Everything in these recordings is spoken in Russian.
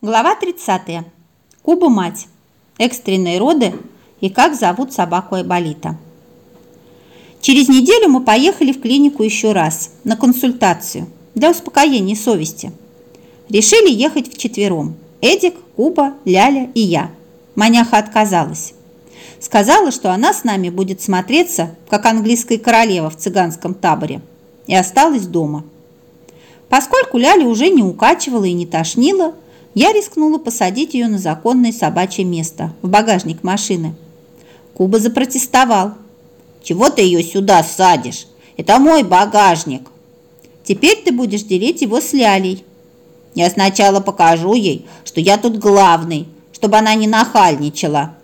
Глава 30. Куба мать. Экстренные роды и как зовут собаку Айболита. Через неделю мы поехали в клинику еще раз на консультацию для успокоения совести. Решили ехать вчетвером. Эдик, Куба, Ляля и я. Маняха отказалась. Сказала, что она с нами будет смотреться, как английская королева в цыганском таборе. И осталась дома. Поскольку Ляля уже не укачивала и не тошнила, я рискнула посадить ее на законное собачье место, в багажник машины. Куба запротестовал. «Чего ты ее сюда садишь? Это мой багажник!» «Теперь ты будешь делить его с Лялей». «Я сначала покажу ей, что я тут главный, чтобы она не нахальничала».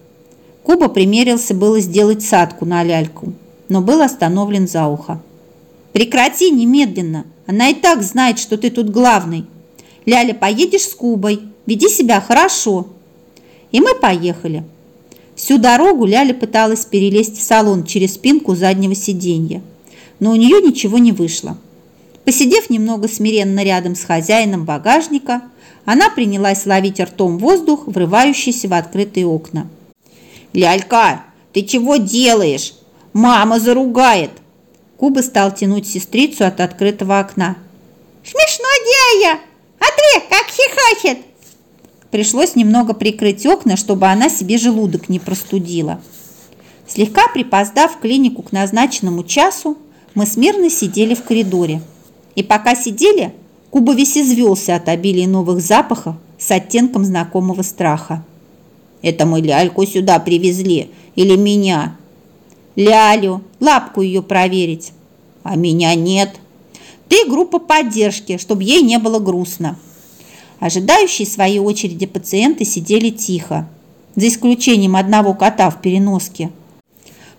Куба примерился было сделать садку на ляльку, но был остановлен за ухо. «Прекрати немедленно! Она и так знает, что ты тут главный!» Ляля, поедешь с Кубой, веди себя хорошо. И мы поехали. Всю дорогу Ляля пыталась перелезть в салон через спинку заднего сиденья, но у нее ничего не вышло. Посидев немного смиренно рядом с хозяином багажника, она принялась ловить ртом воздух, врывающийся в открытые окна. «Лялька, ты чего делаешь? Мама заругает!» Куба стал тянуть сестрицу от открытого окна. «Смешно, дядя!» Смотри, как хихачет!» Пришлось немного прикрыть окна, чтобы она себе желудок не простудила. Слегка припоздав клинику к назначенному часу, мы смирно сидели в коридоре. И пока сидели, Куба весь извелся от обилия новых запахов с оттенком знакомого страха. «Это мы ляльку сюда привезли или меня?» «Лялю, лапку ее проверить». «А меня нет». «Ты группа поддержки, чтобы ей не было грустно». Ожидающие своей очереди пациенты сидели тихо, за исключением одного кота в переноске.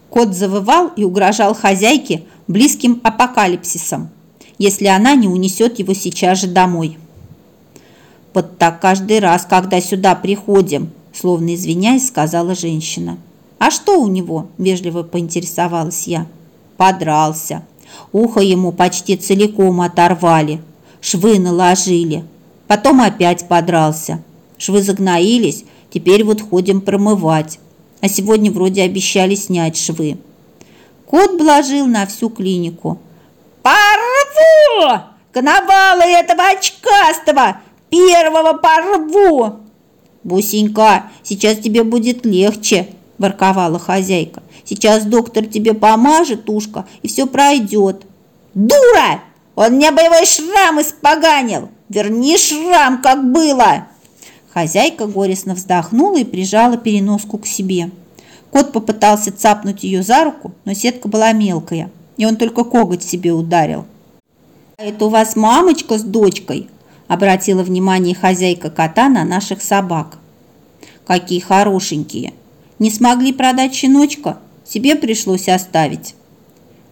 Кот завывал и угрожал хозяйке близким апокалипсисом, если она не унесет его сейчас же домой. «Вот так каждый раз, когда сюда приходим», словно извиняясь, сказала женщина. «А что у него?» – вежливо поинтересовалась я. «Подрался. Ухо ему почти целиком оторвали. Швы наложили. Потом опять подрался. Швы загноились, теперь вот ходим промывать. А сегодня вроде обещали снять швы. Кот блажил на всю клинику. «Порву! Коновала этого очкастого! Первого порву!» «Бусенька, сейчас тебе будет легче», – ворковала хозяйка. «Сейчас доктор тебе помажет ушко, и все пройдет». «Дура! Он мне боевой шрам испоганил! Верни шрам, как было!» Хозяйка горестно вздохнула и прижала переноску к себе. Кот попытался цапнуть ее за руку, но сетка была мелкая, и он только коготь себе ударил. «Это у вас мамочка с дочкой?» – обратила внимание хозяйка кота на наших собак. «Какие хорошенькие! Не смогли продать щеночка? Себе пришлось оставить».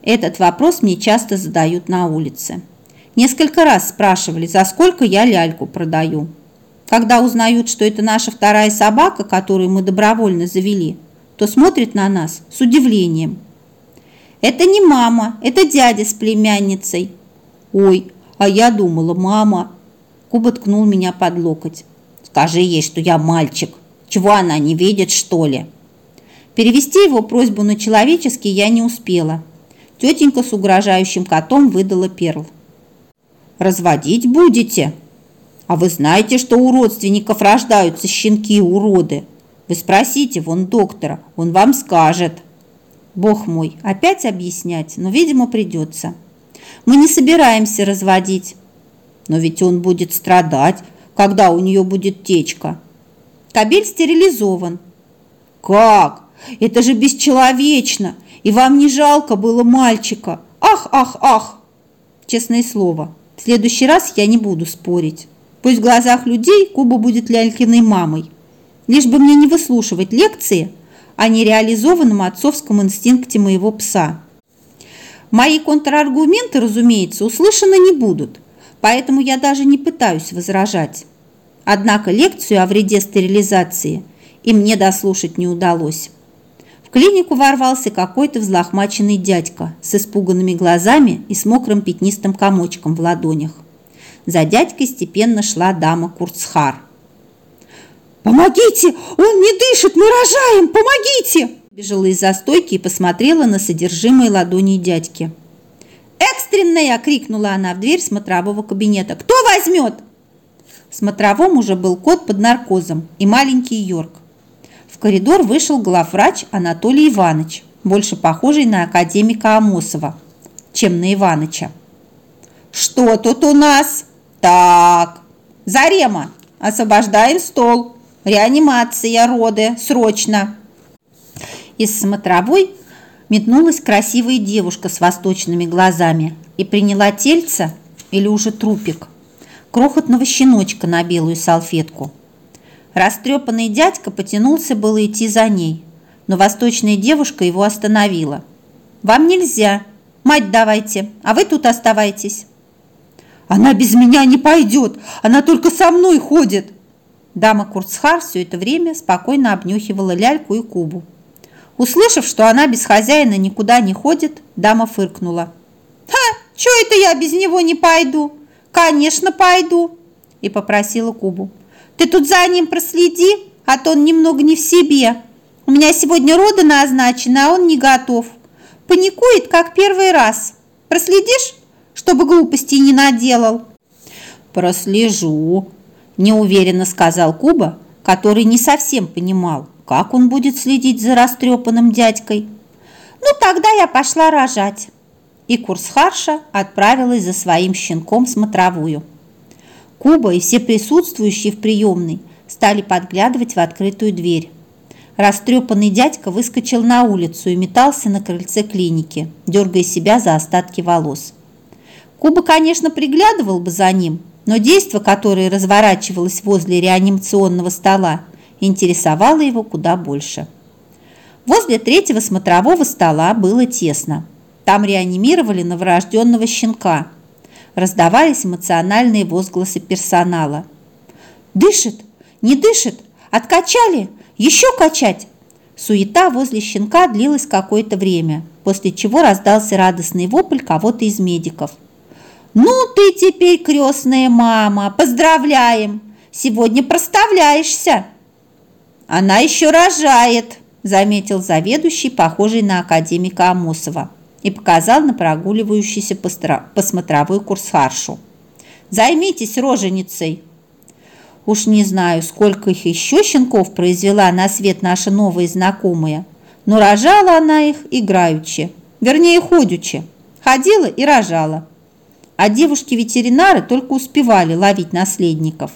Этот вопрос мне часто задают на улице. Несколько раз спрашивали, за сколько я ляльку продаю. Когда узнают, что это наша вторая собака, которую мы добровольно завели, то смотрят на нас с удивлением. Это не мама, это дядя с племянницей. Ой, а я думала, мама. Куба ткнул меня под локоть. Скажи ей, что я мальчик. Чего она не видит, что ли? Перевести его просьбу на человеческий я не успела. Тетенька с угрожающим котом выдала перл разводить будете? А вы знаете, что у родственников рождаются щенки-уроды? Вы спросите вон доктора, он вам скажет. Бог мой, опять объяснять, но, видимо, придется. Мы не собираемся разводить. Но ведь он будет страдать, когда у нее будет течка. Кабель стерилизован. Как? Это же бесчеловечно! И вам не жалко было мальчика? Ах, ах, ах! Честное слово, в следующий раз я не буду спорить. Пусть в глазах людей Куба будет Лялькиной мамой. Лишь бы мне не выслушивать лекции о нереализованном отцовском инстинкте моего пса. Мои контраргументы, разумеется, услышаны не будут, поэтому я даже не пытаюсь возражать. Однако лекцию о вреде стерилизации и мне дослушать не удалось клинику ворвался какой-то взлохмаченный дядька с испуганными глазами и с мокрым пятнистым комочком в ладонях. За дядькой степенно шла дама Курцхар. Помогите! Он не дышит! Мы рожаем! Помогите!» Бежала из-за стойки и посмотрела на содержимое ладони дядьки. «Экстренная!» – крикнула она в дверь смотрового кабинета. «Кто возьмет?» Смотровом уже был кот под наркозом и маленький Йорк. В коридор вышел главврач Анатолий Иванович, больше похожий на академика Амосова, чем на Иваныча. «Что тут у нас?» «Так, Зарема, освобождаем стол. Реанимация, роды, срочно!» Из смотровой метнулась красивая девушка с восточными глазами и приняла тельца или уже трупик, крохотного щеночка на белую салфетку. Растрепанный дядька потянулся было идти за ней, но восточная девушка его остановила. «Вам нельзя. Мать давайте, а вы тут оставайтесь». «Она без меня не пойдет, она только со мной ходит!» Дама Курцхар все это время спокойно обнюхивала ляльку и Кубу. Услышав, что она без хозяина никуда не ходит, дама фыркнула. «Ха, что это я без него не пойду? Конечно, пойду!» И попросила Кубу. «Ты тут за ним проследи, а то он немного не в себе. У меня сегодня роды назначены, а он не готов. Паникует, как первый раз. Проследишь, чтобы глупостей не наделал?» «Прослежу», – неуверенно сказал Куба, который не совсем понимал, как он будет следить за растрепанным дядькой? Ну, тогда я пошла рожать. И Курсхарша отправилась за своим щенком смотровую. Куба и все присутствующие в приемной стали подглядывать в открытую дверь. Растрепанный дядька выскочил на улицу и метался на крыльце клиники, дергая себя за остатки волос. Куба, конечно, приглядывал бы за ним, но действо, которое разворачивалось возле реанимационного стола, интересовало его куда больше. Возле третьего смотрового стола было тесно. Там реанимировали новорожденного щенка. Раздавались эмоциональные возгласы персонала. «Дышит! Не дышит! Откачали! Еще качать!» Суета возле щенка длилась какое-то время, после чего раздался радостный вопль кого-то из медиков. «Ну ты теперь крестная мама! Поздравляем! Сегодня проставляешься!» «Она еще рожает», – заметил заведующий, похожий на академика Амосова, и показал на прогуливающийся по, по смотровой курсхаршу. «Займитесь роженицей». Уж не знаю, сколько их еще щенков произвела на свет наша новая знакомая, но рожала она их играючи, вернее ходючи, ходила и рожала. А девушки-ветеринары только успевали ловить наследников.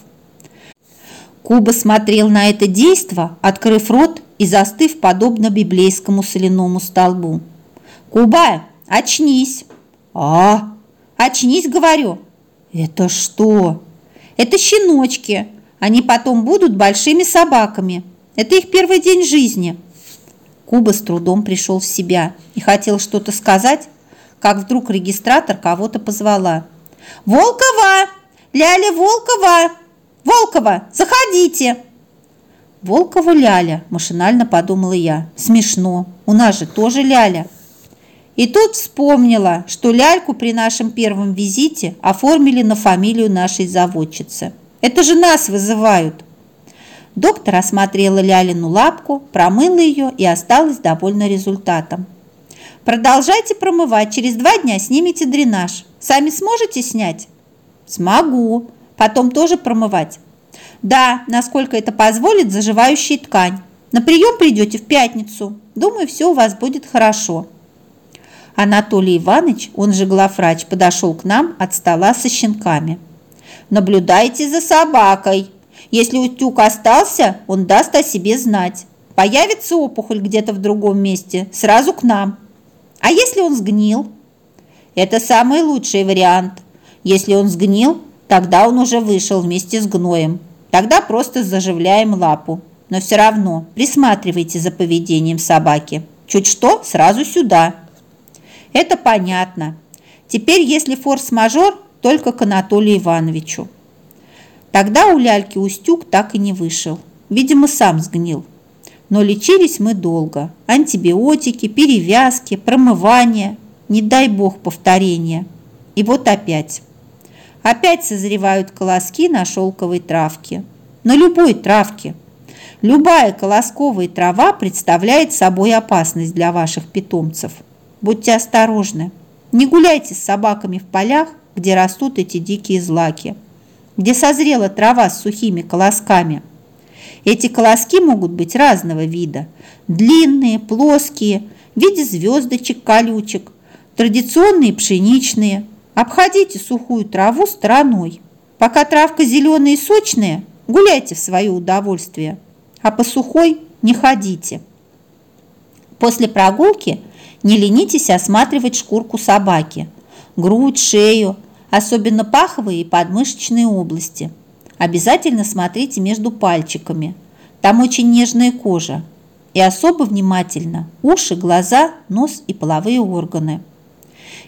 Куба смотрел на это действо, открыв рот и застыв подобно библейскому соляному столбу. «Куба, очнись!» «А? Очнись, говорю!» «Это что?» «Это щеночки. Они потом будут большими собаками. Это их первый день жизни». Куба с трудом пришел в себя и хотел что-то сказать, как вдруг регистратор кого-то позвала. «Волкова! Ляля Волкова!» Волкова, заходите!» «Волкова Ляля», – машинально подумала я. «Смешно, у нас же тоже Ляля». И тут вспомнила, что ляльку при нашем первом визите оформили на фамилию нашей заводчицы. Это же нас вызывают. Доктор осмотрела Лялину лапку, промыла ее и осталась довольна результатом. Продолжайте промывать, через два дня снимите дренаж. Сами сможете снять? Смогу. Потом тоже промывать? Да, насколько это позволит заживающая ткань. На прием придете в пятницу. Думаю, все у вас будет хорошо. Анатолий Иванович, он же главврач, подошел к нам от стола со щенками. Наблюдайте за собакой. Если утюг остался, он даст о себе знать. Появится опухоль где-то в другом месте, сразу к нам. А если он сгнил? Это самый лучший вариант. Если он сгнил, Тогда он уже вышел вместе с гноем. Тогда просто заживляем лапу. Но все равно присматривайте за поведением собаки. Чуть что, сразу сюда. Это понятно. Теперь, если форс-мажор, только к Анатолию Ивановичу. Тогда у ляльки Устюг так и не вышел. Видимо, сам сгнил. Но лечились мы долго. Антибиотики, перевязки, промывание. Не дай бог повторения. И вот опять. Опять созревают колоски на шелковой травке. На любой травке. Любая колосковая трава представляет собой опасность для ваших питомцев. Будьте осторожны. Не гуляйте с собаками в полях, где растут эти дикие злаки, где созрела трава с сухими колосками. Эти колоски могут быть разного вида. Длинные, плоские, в виде звездочек, колючек, традиционные пшеничные. Обходите сухую траву стороной. Пока травка зеленая и сочная, гуляйте в свое удовольствие, а по сухой не ходите. После прогулки не ленитесь осматривать шкурку собаки, грудь, шею, особенно паховые и подмышечные области. Обязательно смотрите между пальчиками, там очень нежная кожа. И особо внимательно уши, глаза, нос и половые органы.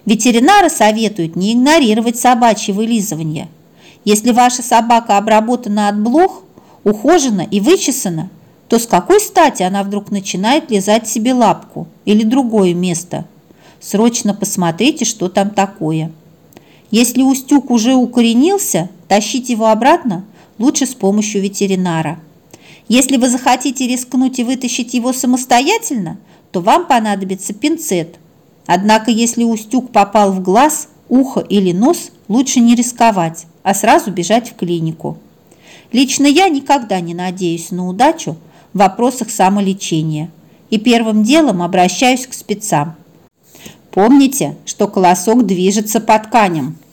Ветеринары советуют не игнорировать собачье вылизывание. Если ваша собака обработана от блох, ухожена и вычесана, то с какой стати она вдруг начинает лизать себе лапку или другое место? Срочно посмотрите, что там такое. Если устюг уже укоренился, тащить его обратно лучше с помощью ветеринара. Если вы захотите рискнуть и вытащить его самостоятельно, то вам понадобится пинцет. Однако, если устюг попал в глаз, ухо или нос, лучше не рисковать, а сразу бежать в клинику. Лично я никогда не надеюсь на удачу, в вопросах самолечения и первым делом обращаюсь к спецам. Помните, что колосок движется по тканям –